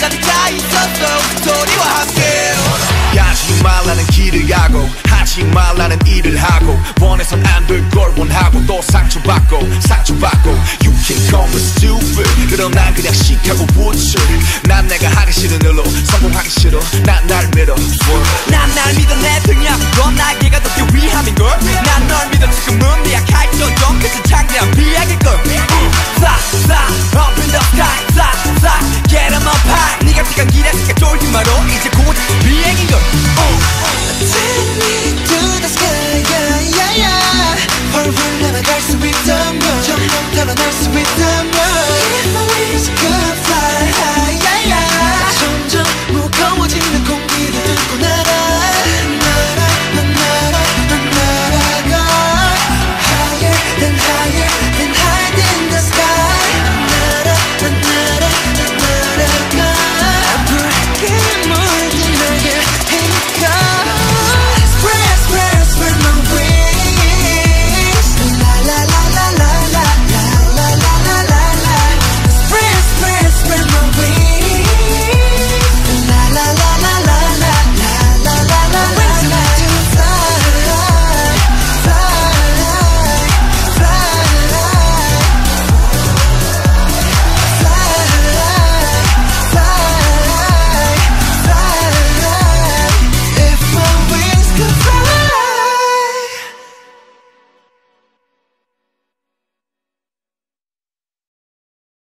가득 차 있었어. 소리와 함께. 가지 말라는 길을 가고 하지 말라는 일을 하고 원해선 안될 걸 원하고 또 상처받고 상처받고. You can call me stupid. 그럼 난 그냥 시카고 부츠. 난 내가 하기 싫은 일로 성공하기 싫어. 난 날 믿어. 난 날 믿어. 내 능력 넌 나에게 가득히 그 위함인걸. 난 널 믿어. 지금은 갈수 있다면 점점 드러날 수 있다면 Give my wings, girl